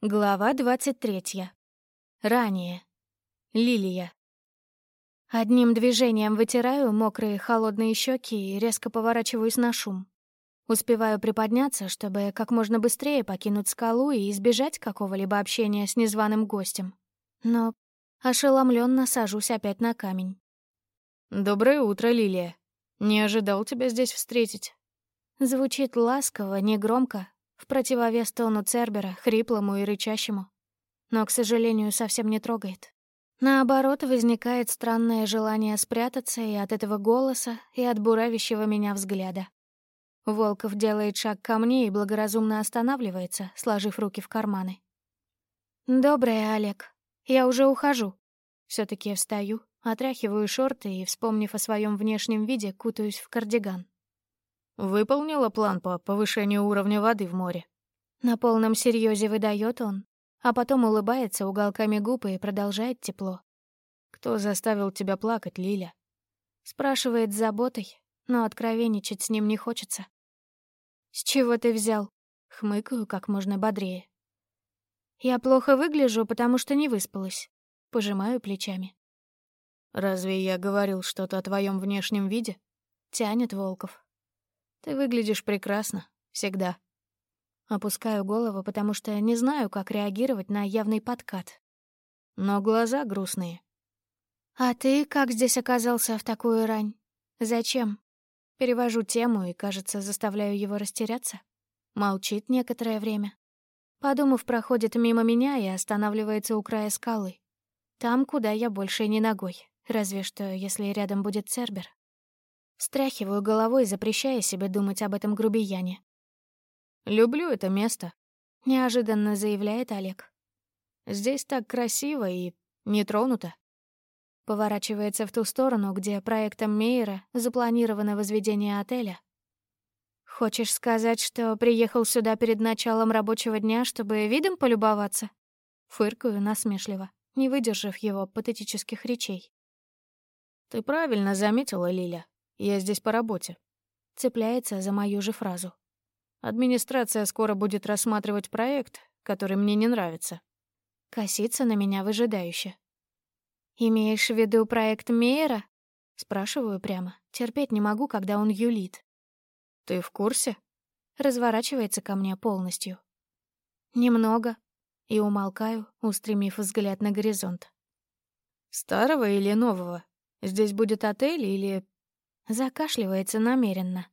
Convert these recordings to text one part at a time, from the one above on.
Глава 23. Ранее. Лилия. Одним движением вытираю мокрые холодные щеки и резко поворачиваюсь на шум. Успеваю приподняться, чтобы как можно быстрее покинуть скалу и избежать какого-либо общения с незваным гостем. Но ошеломленно сажусь опять на камень. «Доброе утро, Лилия. Не ожидал тебя здесь встретить». Звучит ласково, негромко, в противовес тону Цербера, хриплому и рычащему. Но, к сожалению, совсем не трогает. Наоборот, возникает странное желание спрятаться и от этого голоса, и от буравящего меня взгляда. Волков делает шаг ко мне и благоразумно останавливается, сложив руки в карманы. «Доброе, Олег. Я уже ухожу». все таки встаю, отряхиваю шорты и, вспомнив о своем внешнем виде, кутаюсь в кардиган. Выполнила план по повышению уровня воды в море. На полном серьезе выдает он, а потом улыбается уголками губ и продолжает тепло. «Кто заставил тебя плакать, Лиля?» Спрашивает с заботой, но откровенничать с ним не хочется. «С чего ты взял?» Хмыкаю как можно бодрее. «Я плохо выгляжу, потому что не выспалась». Пожимаю плечами. «Разве я говорил что-то о твоем внешнем виде?» Тянет Волков. Ты выглядишь прекрасно. Всегда. Опускаю голову, потому что не знаю, как реагировать на явный подкат. Но глаза грустные. «А ты как здесь оказался в такую рань? Зачем?» Перевожу тему и, кажется, заставляю его растеряться. Молчит некоторое время. Подумав, проходит мимо меня и останавливается у края скалы. Там, куда я больше не ногой, разве что если рядом будет Цербер. Встряхиваю головой, запрещая себе думать об этом грубияне. «Люблю это место», — неожиданно заявляет Олег. «Здесь так красиво и не тронуто». Поворачивается в ту сторону, где проектом Мейера запланировано возведение отеля. «Хочешь сказать, что приехал сюда перед началом рабочего дня, чтобы видом полюбоваться?» Фыркаю насмешливо, не выдержав его патетических речей. «Ты правильно заметила, Лиля. Я здесь по работе. Цепляется за мою же фразу. Администрация скоро будет рассматривать проект, который мне не нравится. Косится на меня выжидающе. «Имеешь в виду проект Мейера?» Спрашиваю прямо. Терпеть не могу, когда он юлит. «Ты в курсе?» Разворачивается ко мне полностью. «Немного». И умолкаю, устремив взгляд на горизонт. «Старого или нового? Здесь будет отель или Закашливается намеренно.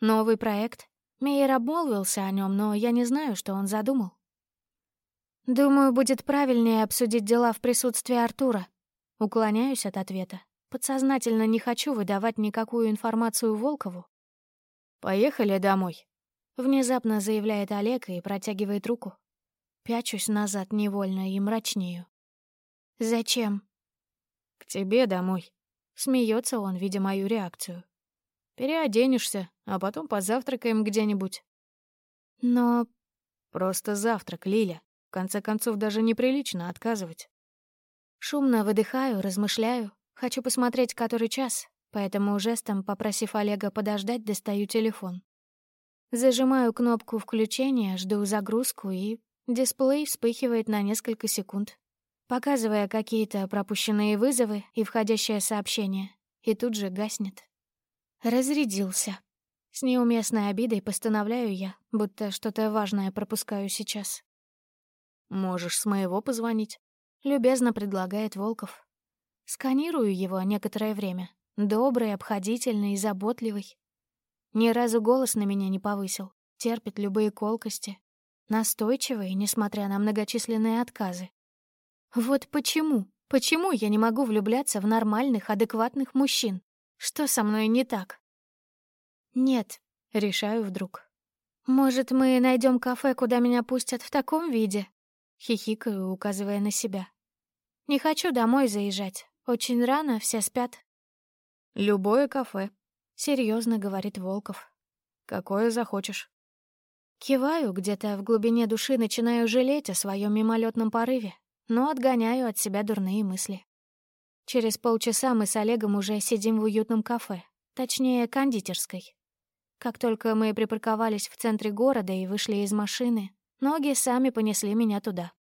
Новый проект. Мейер обмолвился о нем, но я не знаю, что он задумал. Думаю, будет правильнее обсудить дела в присутствии Артура. Уклоняюсь от ответа. Подсознательно не хочу выдавать никакую информацию Волкову. «Поехали домой», — внезапно заявляет Олег и протягивает руку. Пячусь назад невольно и мрачнею. «Зачем?» «К тебе домой», Смеется он, видя мою реакцию. Переоденешься, а потом позавтракаем где-нибудь. Но... Просто завтрак, Лиля. В конце концов, даже неприлично отказывать. Шумно выдыхаю, размышляю. Хочу посмотреть, который час, поэтому жестом, попросив Олега подождать, достаю телефон. Зажимаю кнопку включения, жду загрузку, и дисплей вспыхивает на несколько секунд показывая какие-то пропущенные вызовы и входящее сообщение, и тут же гаснет. Разрядился. С неуместной обидой постановляю я, будто что-то важное пропускаю сейчас. «Можешь с моего позвонить?» — любезно предлагает Волков. Сканирую его некоторое время. Добрый, обходительный и заботливый. Ни разу голос на меня не повысил, терпит любые колкости. Настойчивый, несмотря на многочисленные отказы. Вот почему? Почему я не могу влюбляться в нормальных, адекватных мужчин? Что со мной не так? Нет, решаю вдруг. Может, мы найдем кафе, куда меня пустят в таком виде? Хихикаю, указывая на себя. Не хочу домой заезжать. Очень рано, все спят. Любое кафе, серьезно говорит Волков. Какое захочешь. Киваю, где-то в глубине души начинаю жалеть о своем мимолетном порыве, но отгоняю от себя дурные мысли. Через полчаса мы с Олегом уже сидим в уютном кафе, точнее, кондитерской. Как только мы припарковались в центре города и вышли из машины, Ноги сами понесли меня туда.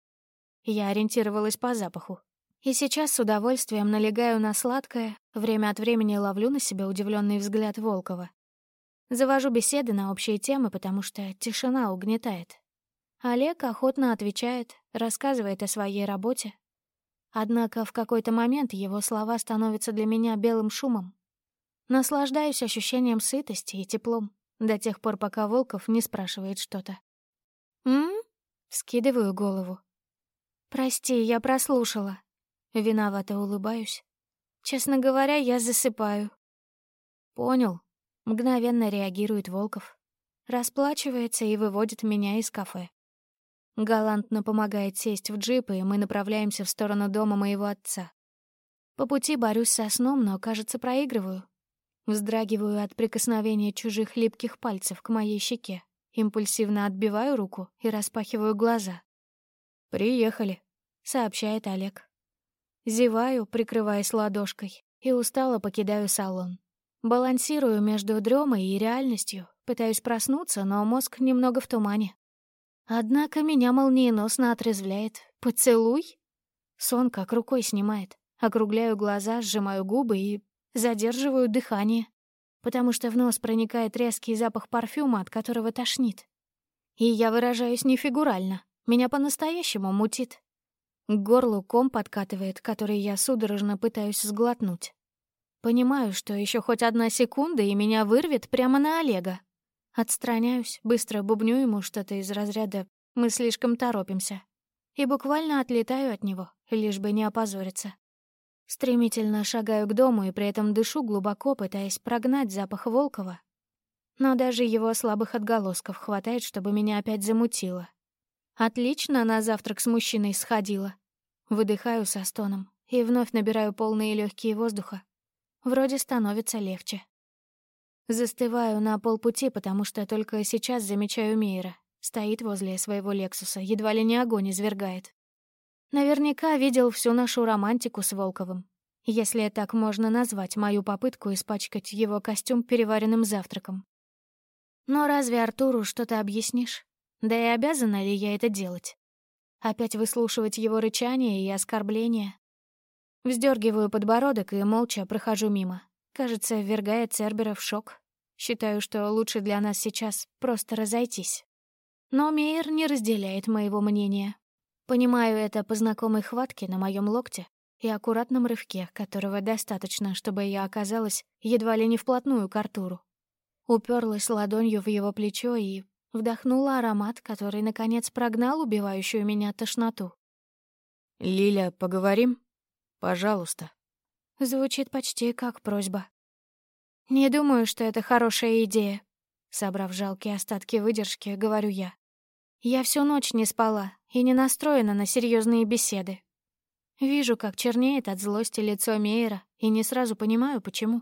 Я ориентировалась по запаху. И сейчас с удовольствием налегаю на сладкое, время от времени ловлю на себя удивленный взгляд Волкова. Завожу беседы на общие темы, потому что тишина угнетает. Олег охотно отвечает, рассказывает о своей работе. Однако в какой-то момент его слова становятся для меня белым шумом. Наслаждаюсь ощущением сытости и теплом до тех пор, пока Волков не спрашивает что-то. «М?», Скидываю голову. «Прости, я прослушала». Виновато улыбаюсь. Честно говоря, я засыпаю. «Понял». Мгновенно реагирует Волков. Расплачивается и выводит меня из кафе. Галантно помогает сесть в джип, и мы направляемся в сторону дома моего отца. По пути борюсь со сном, но, кажется, проигрываю. Вздрагиваю от прикосновения чужих липких пальцев к моей щеке. Импульсивно отбиваю руку и распахиваю глаза. «Приехали», — сообщает Олег. Зеваю, прикрываясь ладошкой, и устало покидаю салон. Балансирую между дремой и реальностью, пытаюсь проснуться, но мозг немного в тумане. Однако меня молниеносно отрезвляет. «Поцелуй?» Сон как рукой снимает. Округляю глаза, сжимаю губы и задерживаю дыхание, потому что в нос проникает резкий запах парфюма, от которого тошнит. И я выражаюсь не фигурально. Меня по-настоящему мутит. К горлу ком подкатывает, который я судорожно пытаюсь сглотнуть. Понимаю, что еще хоть одна секунда, и меня вырвет прямо на Олега. Отстраняюсь, быстро бубню ему что-то из разряда «мы слишком торопимся» и буквально отлетаю от него, лишь бы не опозориться. Стремительно шагаю к дому и при этом дышу глубоко, пытаясь прогнать запах Волкова. Но даже его слабых отголосков хватает, чтобы меня опять замутило. Отлично на завтрак с мужчиной сходила. Выдыхаю со стоном и вновь набираю полные легкие воздуха. Вроде становится легче. Застываю на полпути, потому что только сейчас замечаю Мейра. Стоит возле своего Лексуса, едва ли не огонь извергает. Наверняка видел всю нашу романтику с Волковым. Если так можно назвать мою попытку испачкать его костюм переваренным завтраком. Но разве Артуру что-то объяснишь? Да и обязана ли я это делать? Опять выслушивать его рычание и оскорбления? Вздергиваю подбородок и молча прохожу мимо. Кажется, ввергает Цербера в шок. Считаю, что лучше для нас сейчас просто разойтись. Но Мейер не разделяет моего мнения. Понимаю это по знакомой хватке на моем локте и аккуратном рывке, которого достаточно, чтобы я оказалась едва ли не вплотную к Артуру. Уперлась ладонью в его плечо и Вдохнула аромат, который, наконец, прогнал убивающую меня тошноту. «Лиля, поговорим? Пожалуйста». Звучит почти как просьба. «Не думаю, что это хорошая идея», — собрав жалкие остатки выдержки, говорю я. «Я всю ночь не спала и не настроена на серьезные беседы. Вижу, как чернеет от злости лицо Мейера, и не сразу понимаю, почему.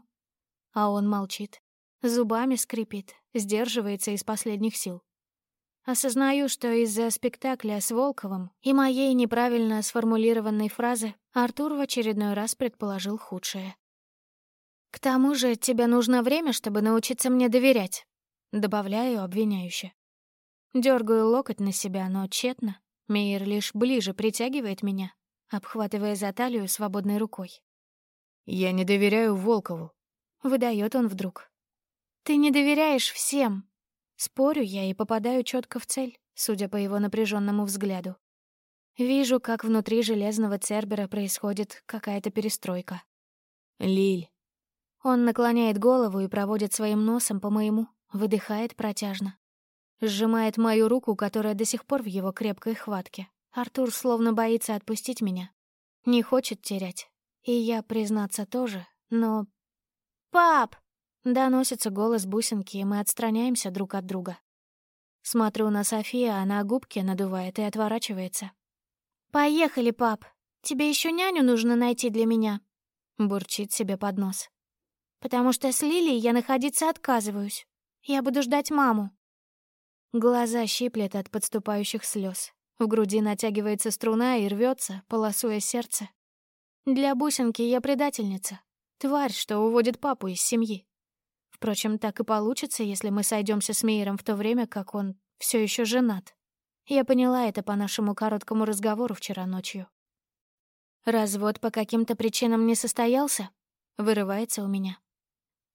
А он молчит, Зубами скрипит, сдерживается из последних сил. Осознаю, что из-за спектакля с Волковым и моей неправильно сформулированной фразы Артур в очередной раз предположил худшее. «К тому же тебе нужно время, чтобы научиться мне доверять», — добавляю обвиняюще. Дергаю локоть на себя, но тщетно. Мейер лишь ближе притягивает меня, обхватывая за талию свободной рукой. «Я не доверяю Волкову», — выдает он вдруг. Ты не доверяешь всем. Спорю я и попадаю четко в цель, судя по его напряженному взгляду. Вижу, как внутри железного Цербера происходит какая-то перестройка. Лиль. Он наклоняет голову и проводит своим носом по моему, выдыхает протяжно. Сжимает мою руку, которая до сих пор в его крепкой хватке. Артур словно боится отпустить меня. Не хочет терять. И я, признаться, тоже, но... «Пап!» Доносится голос бусинки, и мы отстраняемся друг от друга. Смотрю на Софию, она губки надувает и отворачивается. «Поехали, пап. Тебе еще няню нужно найти для меня», — бурчит себе под нос. «Потому что с Лилией я находиться отказываюсь. Я буду ждать маму». Глаза щиплет от подступающих слез. В груди натягивается струна и рвется, полосуя сердце. Для бусинки я предательница. Тварь, что уводит папу из семьи. Впрочем, так и получится, если мы сойдемся с Мейером в то время, как он все еще женат. Я поняла это по нашему короткому разговору вчера ночью. «Развод по каким-то причинам не состоялся?» — вырывается у меня.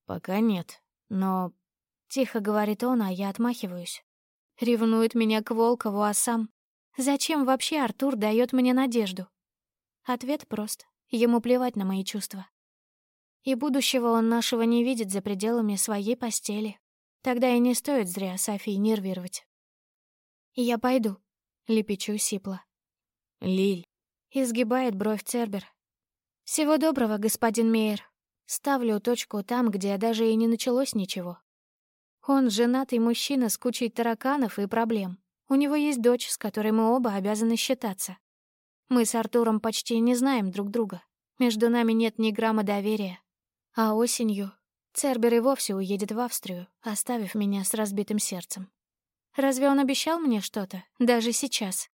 «Пока нет, но...» — тихо говорит он, а я отмахиваюсь. Ревнует меня к Волкову, а сам... Зачем вообще Артур дает мне надежду? Ответ прост. Ему плевать на мои чувства. И будущего он нашего не видит за пределами своей постели. Тогда и не стоит зря Софии нервировать. «Я пойду», — лепечу сипло. «Лиль», — изгибает бровь Цербер. «Всего доброго, господин Мейер. Ставлю точку там, где даже и не началось ничего. Он женатый мужчина с кучей тараканов и проблем. У него есть дочь, с которой мы оба обязаны считаться. Мы с Артуром почти не знаем друг друга. Между нами нет ни грамма доверия. А осенью Цербер и вовсе уедет в Австрию, оставив меня с разбитым сердцем. Разве он обещал мне что-то, даже сейчас?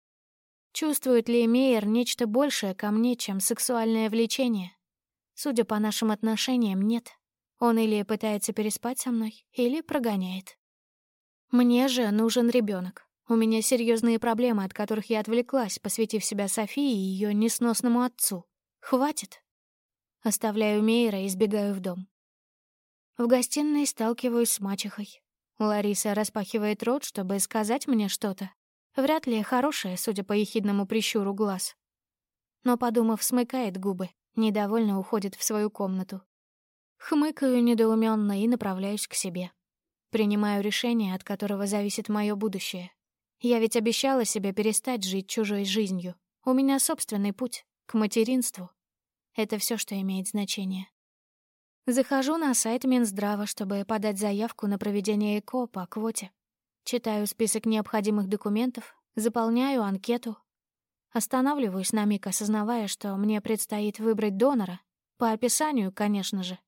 Чувствует ли Мейер нечто большее ко мне, чем сексуальное влечение? Судя по нашим отношениям, нет. Он или пытается переспать со мной, или прогоняет. Мне же нужен ребенок. У меня серьезные проблемы, от которых я отвлеклась, посвятив себя Софии и ее несносному отцу. Хватит. Оставляю Мейера и сбегаю в дом. В гостиной сталкиваюсь с мачехой. Лариса распахивает рот, чтобы сказать мне что-то. Вряд ли хорошее, судя по ехидному прищуру глаз. Но, подумав, смыкает губы, недовольно уходит в свою комнату. Хмыкаю недоуменно и направляюсь к себе. Принимаю решение, от которого зависит мое будущее. Я ведь обещала себе перестать жить чужой жизнью. У меня собственный путь к материнству. Это все, что имеет значение. Захожу на сайт Минздрава, чтобы подать заявку на проведение ЭКО по квоте. Читаю список необходимых документов, заполняю анкету. Останавливаюсь на миг, осознавая, что мне предстоит выбрать донора. По описанию, конечно же.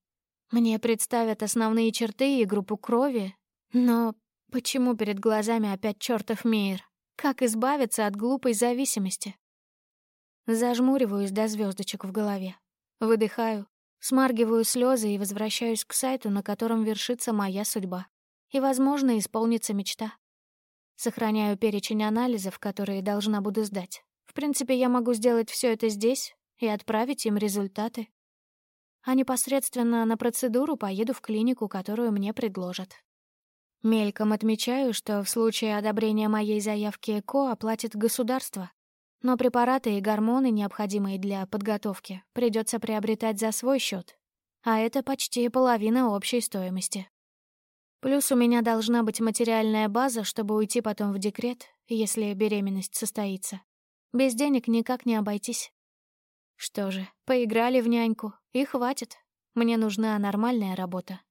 Мне представят основные черты и группу крови, но почему перед глазами опять чертов Мейер? Как избавиться от глупой зависимости? Зажмуриваюсь до звездочек в голове. Выдыхаю, смаргиваю слезы и возвращаюсь к сайту, на котором вершится моя судьба. И, возможно, исполнится мечта. Сохраняю перечень анализов, которые должна буду сдать. Принципе, я могу сделать все это здесь и отправить им результаты. А непосредственно на процедуру поеду в клинику, которую мне предложат. Мельком отмечаю, что в случае одобрения моей заявки ЭКО оплатит государство, но препараты и гормоны, необходимые для подготовки, придется приобретать за свой счет, а это почти половина общей стоимости. Плюс у меня должна быть материальная база, чтобы уйти потом в декрет, если беременность состоится. Без денег никак не обойтись. Что же, поиграли в няньку, и хватит. Мне нужна нормальная работа.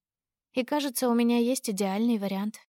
И кажется, у меня есть идеальный вариант.